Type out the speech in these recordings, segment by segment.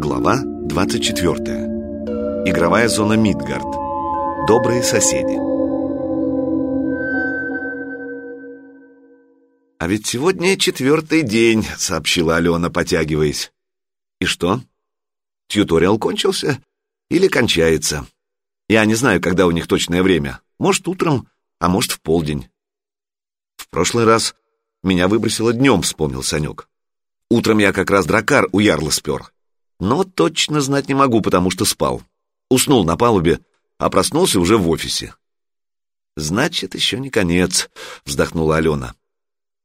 Глава 24. Игровая зона Мидгард. Добрые соседи. «А ведь сегодня четвертый день», — сообщила Алена, потягиваясь. «И что? Тьюториал кончился? Или кончается? Я не знаю, когда у них точное время. Может, утром, а может, в полдень». «В прошлый раз меня выбросило днем», — вспомнил Санек. «Утром я как раз дракар у ярла спер. Но точно знать не могу, потому что спал. Уснул на палубе, а проснулся уже в офисе». «Значит, еще не конец», — вздохнула Алена.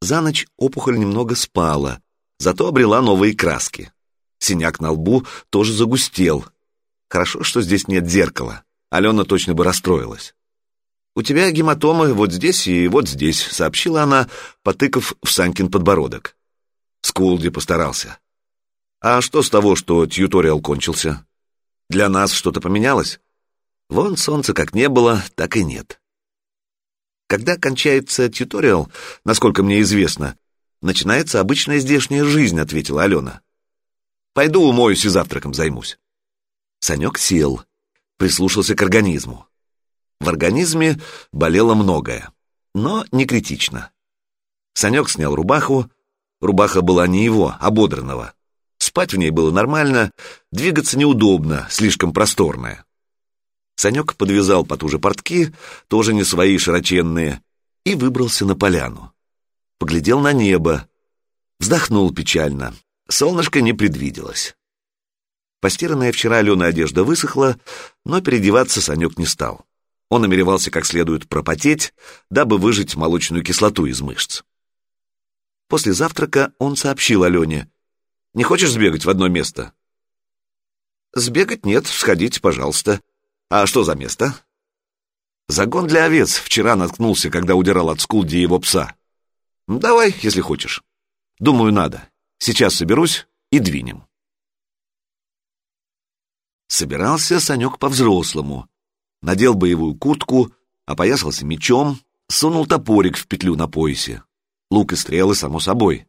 За ночь опухоль немного спала, зато обрела новые краски. Синяк на лбу тоже загустел. Хорошо, что здесь нет зеркала. Алена точно бы расстроилась. «У тебя гематомы вот здесь и вот здесь», — сообщила она, потыкав в Санькин подбородок. Скулди постарался. «А что с того, что тьюториал кончился? Для нас что-то поменялось?» Вон солнца как не было, так и нет. Когда кончается тьюториал, насколько мне известно, начинается обычная здешняя жизнь, ответила Алена. Пойду умоюсь и завтраком займусь. Санек сел, прислушался к организму. В организме болело многое, но не критично. Санек снял рубаху, рубаха была не его, а бодранного. Спать в ней было нормально, двигаться неудобно, слишком просторная. Санек подвязал потуже портки, тоже не свои широченные, и выбрался на поляну. Поглядел на небо, вздохнул печально. Солнышко не предвиделось. Постиранная вчера Аленой одежда высохла, но переодеваться Санек не стал. Он намеревался как следует пропотеть, дабы выжать молочную кислоту из мышц. После завтрака он сообщил Алене, «Не хочешь сбегать в одно место?» «Сбегать нет, сходите, пожалуйста», «А что за место?» «Загон для овец. Вчера наткнулся, когда удирал от Скулди его пса. Давай, если хочешь. Думаю, надо. Сейчас соберусь и двинем». Собирался Санек по-взрослому. Надел боевую куртку, опоясался мечом, сунул топорик в петлю на поясе. Лук и стрелы, само собой.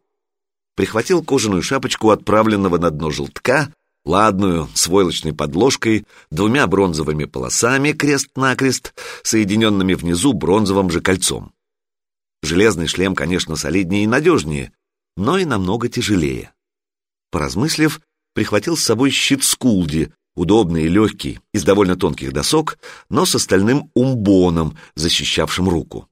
Прихватил кожаную шапочку отправленного на дно желтка ладную, с войлочной подложкой, двумя бронзовыми полосами крест-накрест, соединенными внизу бронзовым же кольцом. Железный шлем, конечно, солиднее и надежнее, но и намного тяжелее. Поразмыслив, прихватил с собой щит Скулди, удобный и легкий, из довольно тонких досок, но с остальным умбоном, защищавшим руку.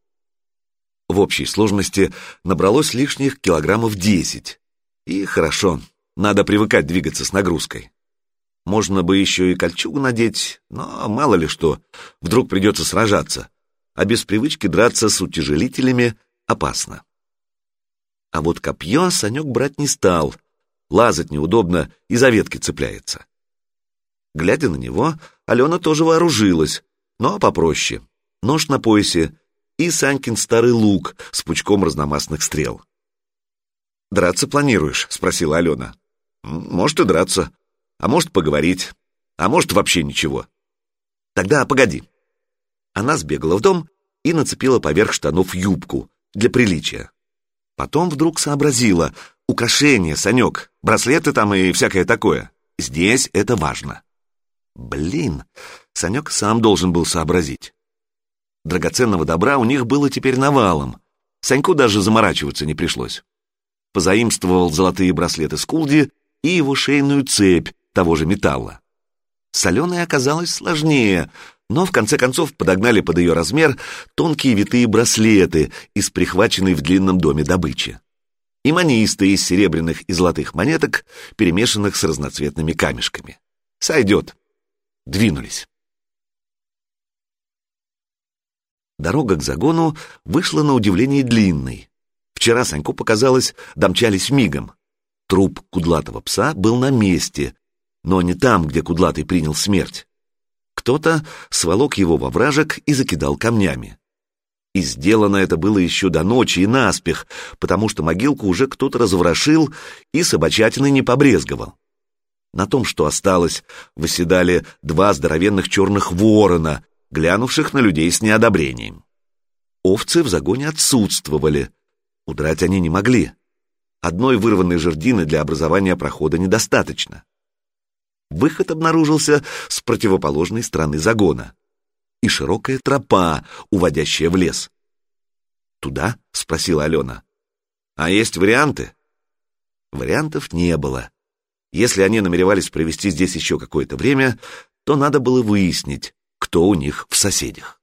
В общей сложности набралось лишних килограммов десять. И хорошо, надо привыкать двигаться с нагрузкой. Можно бы еще и кольчугу надеть, но мало ли что, вдруг придется сражаться, а без привычки драться с утяжелителями опасно. А вот копье Санек брать не стал, лазать неудобно и за ветки цепляется. Глядя на него, Алена тоже вооружилась, но попроще. Нож на поясе и Санькин старый лук с пучком разномастных стрел. «Драться планируешь?» — спросила Алена. Может и драться, а может поговорить, а может вообще ничего. Тогда погоди. Она сбегала в дом и нацепила поверх штанов юбку для приличия. Потом вдруг сообразила, украшения, Санек, браслеты там и всякое такое. Здесь это важно. Блин, Санек сам должен был сообразить. Драгоценного добра у них было теперь навалом. Саньку даже заморачиваться не пришлось. Позаимствовал золотые браслеты Скулди и его шейную цепь того же металла. Соленая оказалась сложнее, но в конце концов подогнали под ее размер тонкие витые браслеты из прихваченной в длинном доме добычи. И манисты из серебряных и золотых монеток, перемешанных с разноцветными камешками. Сойдет. Двинулись. Дорога к загону вышла на удивление длинной. Вчера Саньку показалось, домчались мигом. Труп кудлатого пса был на месте, но не там, где кудлатый принял смерть. Кто-то сволок его во вражек и закидал камнями. И сделано это было еще до ночи и наспех, потому что могилку уже кто-то разворошил и собачатиной не побрезговал. На том, что осталось, восседали два здоровенных черных ворона, глянувших на людей с неодобрением. Овцы в загоне отсутствовали. Удрать они не могли. Одной вырванной жердины для образования прохода недостаточно. Выход обнаружился с противоположной стороны загона. И широкая тропа, уводящая в лес. «Туда?» — спросила Алена. «А есть варианты?» Вариантов не было. Если они намеревались провести здесь еще какое-то время, то надо было выяснить, кто у них в соседях.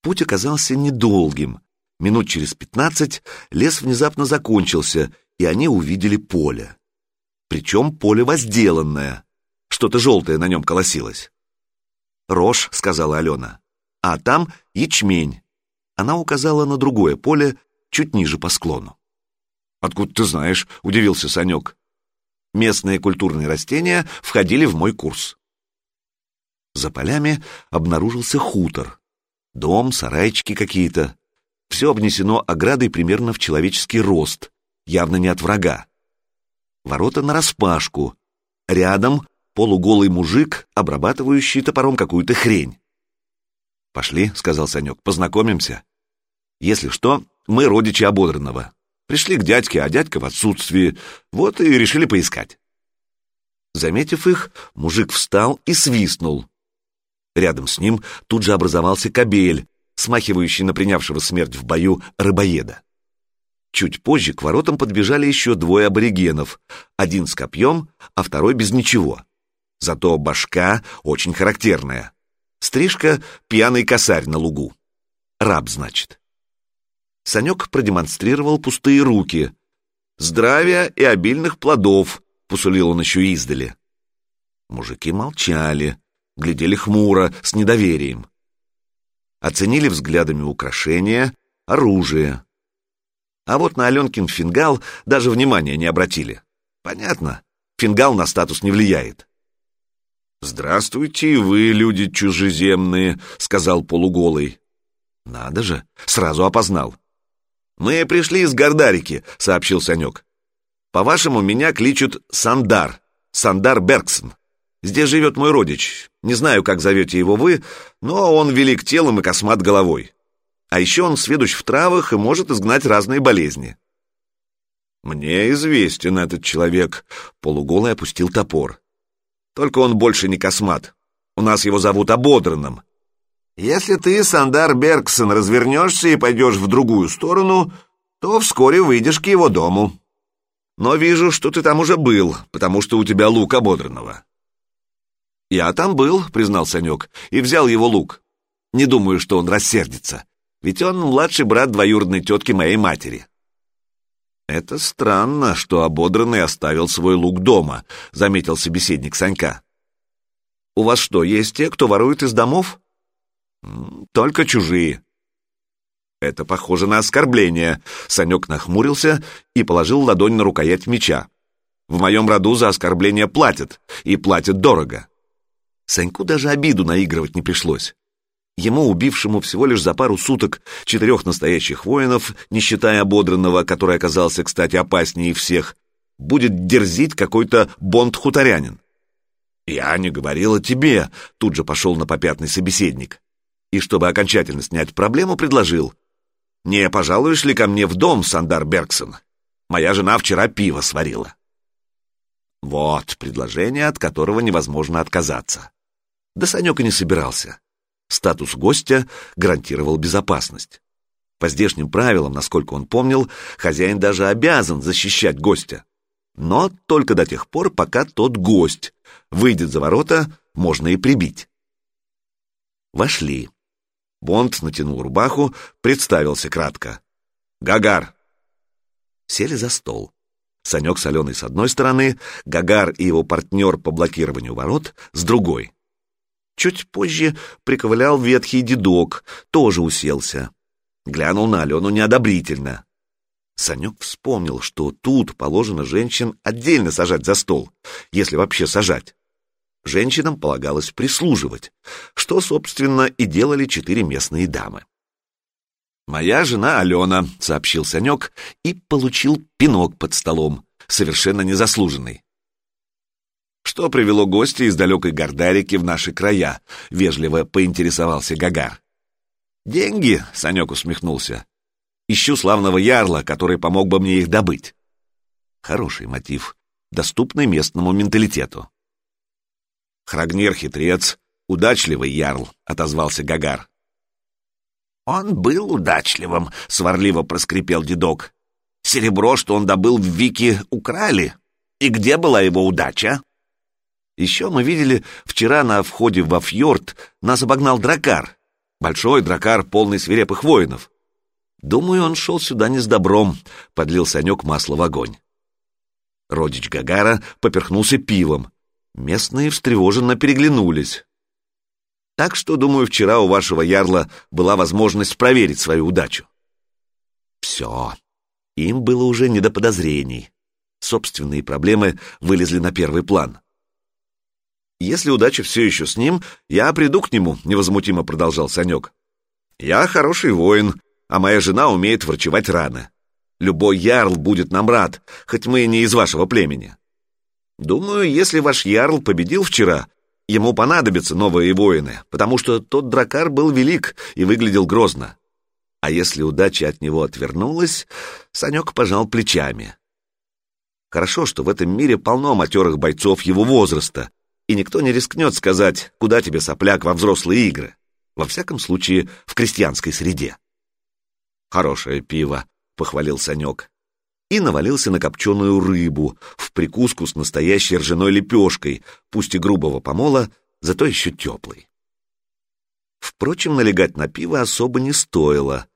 Путь оказался недолгим. Минут через пятнадцать лес внезапно закончился, и они увидели поле. Причем поле возделанное. Что-то желтое на нем колосилось. «Рожь», — сказала Алена, — «а там ячмень». Она указала на другое поле, чуть ниже по склону. «Откуда ты знаешь?» — удивился Санек. «Местные культурные растения входили в мой курс». За полями обнаружился хутор. Дом, сарайчики какие-то. Все обнесено оградой примерно в человеческий рост, явно не от врага. Ворота нараспашку. Рядом полуголый мужик, обрабатывающий топором какую-то хрень. «Пошли», — сказал Санек, — «познакомимся. Если что, мы родичи ободранного. Пришли к дядьке, а дядька в отсутствии. Вот и решили поискать». Заметив их, мужик встал и свистнул. Рядом с ним тут же образовался кобель, смахивающий на принявшего смерть в бою рыбоеда. Чуть позже к воротам подбежали еще двое аборигенов, один с копьем, а второй без ничего. Зато башка очень характерная. Стрижка — пьяный косарь на лугу. Раб, значит. Санек продемонстрировал пустые руки. «Здравия и обильных плодов», — посулил он еще издали. Мужики молчали глядели хмуро, с недоверием. Оценили взглядами украшения, оружие. А вот на Аленкин фингал даже внимания не обратили. Понятно, фингал на статус не влияет. «Здравствуйте, вы, люди чужеземные», — сказал полуголый. «Надо же, сразу опознал». «Мы пришли из Гордарики», — сообщил Санек. «По-вашему, меня кличут Сандар, Сандар Бергсон. Здесь живет мой родич. Не знаю, как зовете его вы, но он велик телом и космат головой. А еще он сведущ в травах и может изгнать разные болезни. Мне известен этот человек. Полуголый опустил топор. Только он больше не космат. У нас его зовут Ободранным. Если ты, Сандар Бергсон, развернешься и пойдешь в другую сторону, то вскоре выйдешь к его дому. Но вижу, что ты там уже был, потому что у тебя лук ободранного. «Я там был», — признал Санек, — «и взял его лук. Не думаю, что он рассердится, ведь он младший брат двоюродной тетки моей матери». «Это странно, что ободранный оставил свой лук дома», — заметил собеседник Санька. «У вас что, есть те, кто ворует из домов?» «Только чужие». «Это похоже на оскорбление», — Санек нахмурился и положил ладонь на рукоять меча. «В моем роду за оскорбление платят, и платят дорого». Саньку даже обиду наигрывать не пришлось. Ему, убившему всего лишь за пару суток четырех настоящих воинов, не считая ободранного, который оказался, кстати, опаснее всех, будет дерзить какой-то бонд-хуторянин. «Я не говорил о тебе», — тут же пошел на попятный собеседник. И чтобы окончательно снять проблему, предложил. «Не пожалуешь ли ко мне в дом, Сандар Бергсон? Моя жена вчера пиво сварила». Вот предложение, от которого невозможно отказаться. Да Санек и не собирался. Статус гостя гарантировал безопасность. По здешним правилам, насколько он помнил, хозяин даже обязан защищать гостя. Но только до тех пор, пока тот гость выйдет за ворота, можно и прибить. Вошли. Бонд натянул рубаху, представился кратко. «Гагар!» Сели за стол. Санек с Аленой с одной стороны, Гагар и его партнер по блокированию ворот с другой. Чуть позже приковылял ветхий дедок, тоже уселся. Глянул на Алену неодобрительно. Санек вспомнил, что тут положено женщин отдельно сажать за стол, если вообще сажать. Женщинам полагалось прислуживать, что, собственно, и делали четыре местные дамы. «Моя жена Алена», — сообщил Санек и получил пинок под столом, совершенно незаслуженный. «Что привело гостя из далекой Гордарики в наши края?» — вежливо поинтересовался Гагар. «Деньги», — Санек усмехнулся. «Ищу славного ярла, который помог бы мне их добыть». Хороший мотив. доступной местному менталитету. «Храгнир хитрец, удачливый ярл», — отозвался Гагар. «Он был удачливым», — сварливо проскрипел дедок. «Серебро, что он добыл в Вики, украли. И где была его удача?» Еще мы видели, вчера на входе во фьорд нас обогнал дракар. Большой дракар, полный свирепых воинов. Думаю, он шел сюда не с добром, — подлил Санек масло в огонь. Родич Гагара поперхнулся пивом. Местные встревоженно переглянулись. Так что, думаю, вчера у вашего ярла была возможность проверить свою удачу. Все. Им было уже не до подозрений. Собственные проблемы вылезли на первый план. Если удача все еще с ним, я приду к нему, невозмутимо продолжал Санек. Я хороший воин, а моя жена умеет врачевать раны. Любой ярл будет нам рад, хоть мы и не из вашего племени. Думаю, если ваш ярл победил вчера, ему понадобятся новые воины, потому что тот дракар был велик и выглядел грозно. А если удача от него отвернулась, Санек пожал плечами. Хорошо, что в этом мире полно матерых бойцов его возраста, и никто не рискнет сказать, куда тебе сопляк во взрослые игры. Во всяком случае, в крестьянской среде. «Хорошее пиво», — похвалил Санек. И навалился на копченую рыбу, в прикуску с настоящей ржаной лепешкой, пусть и грубого помола, зато еще теплый. Впрочем, налегать на пиво особо не стоило.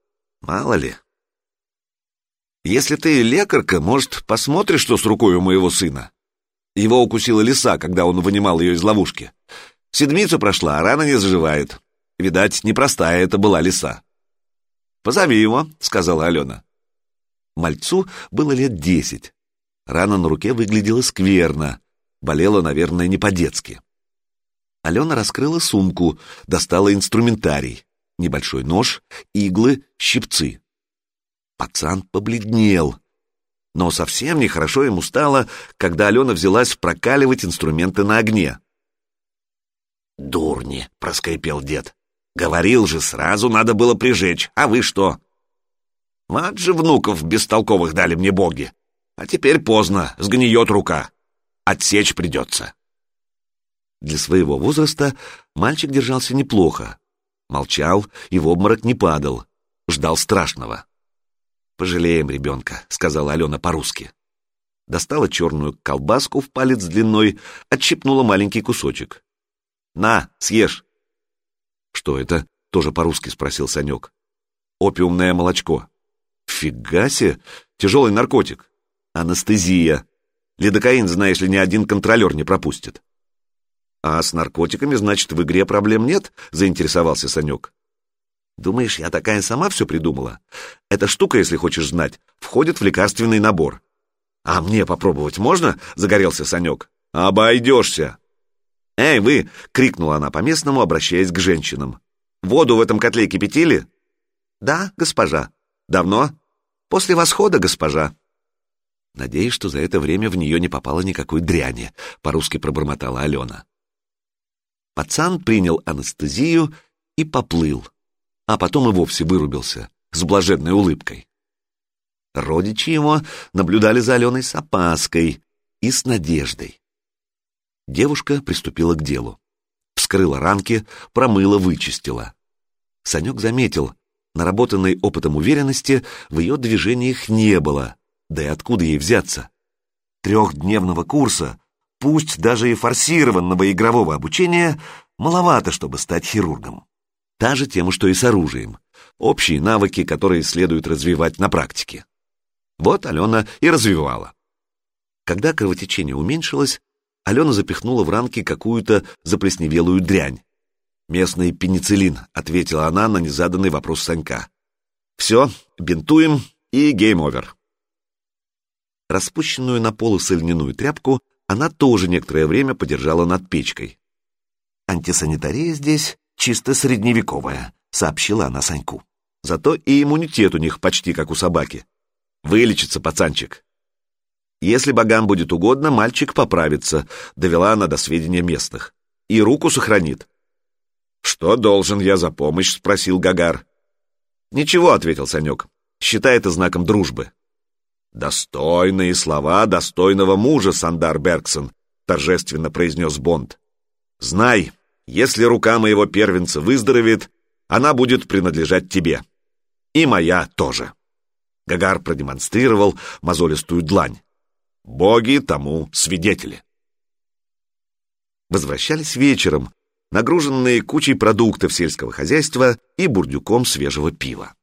Мало ли. «Если ты лекарка, может, посмотришь, что с рукой у моего сына?» Его укусила лиса, когда он вынимал ее из ловушки. Седмица прошла, а рана не заживает. Видать, непростая это была лиса. «Позови его», — сказала Алена. Мальцу было лет десять. Рана на руке выглядела скверно. Болела, наверное, не по-детски. Алена раскрыла сумку, достала инструментарий. Небольшой нож, иглы, щипцы. Пацан побледнел но совсем нехорошо ему стало, когда Алена взялась прокаливать инструменты на огне. «Дурни!» — проскрипел дед. «Говорил же, сразу надо было прижечь, а вы что?» «Вот же внуков бестолковых дали мне боги. А теперь поздно, сгниет рука. Отсечь придется». Для своего возраста мальчик держался неплохо. Молчал и в обморок не падал. Ждал страшного. «Пожалеем ребенка», — сказала Алена по-русски. Достала черную колбаску в палец длиной, отщипнула маленький кусочек. «На, съешь!» «Что это?» — тоже по-русски спросил Санек. «Опиумное молочко». «Фига себе! Тяжелый наркотик. Анестезия. Лидокаин, знаешь ли, ни один контролер не пропустит». «А с наркотиками, значит, в игре проблем нет?» — заинтересовался Санек. Думаешь, я такая сама все придумала? Эта штука, если хочешь знать, входит в лекарственный набор. А мне попробовать можно? Загорелся Санек. Обойдешься. Эй, вы! Крикнула она по-местному, обращаясь к женщинам. Воду в этом котле кипятили? Да, госпожа. Давно? После восхода, госпожа. Надеюсь, что за это время в нее не попало никакой дряни, по-русски пробормотала Алена. Пацан принял анестезию и поплыл а потом и вовсе вырубился с блаженной улыбкой. Родичи его наблюдали за Аленой с опаской и с надеждой. Девушка приступила к делу. Вскрыла ранки, промыла, вычистила. Санек заметил, наработанной опытом уверенности в ее движениях не было, да и откуда ей взяться? Трехдневного курса, пусть даже и форсированного игрового обучения, маловато, чтобы стать хирургом. Та же тема, что и с оружием. Общие навыки, которые следует развивать на практике. Вот Алена и развивала. Когда кровотечение уменьшилось, Алена запихнула в ранки какую-то заплесневелую дрянь. «Местный пенициллин», — ответила она на незаданный вопрос Санька. «Все, бинтуем и game over». Распущенную на полосы льняную тряпку она тоже некоторое время подержала над печкой. Антисанитария здесь чисто средневековая», — сообщила она Саньку. «Зато и иммунитет у них почти как у собаки. Вылечится пацанчик». «Если богам будет угодно, мальчик поправится», — довела она до сведения местных. «И руку сохранит». «Что должен я за помощь?» — спросил Гагар. «Ничего», — ответил Санек. «Считай это знаком дружбы». «Достойные слова достойного мужа, Сандар Бергсон», — торжественно произнес Бонд. «Знай, если рука моего первенца выздоровеет, она будет принадлежать тебе. И моя тоже». Гагар продемонстрировал мозолистую длань. «Боги тому свидетели». Возвращались вечером, нагруженные кучей продуктов сельского хозяйства и бурдюком свежего пива.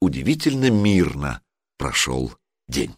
Удивительно мирно прошел день.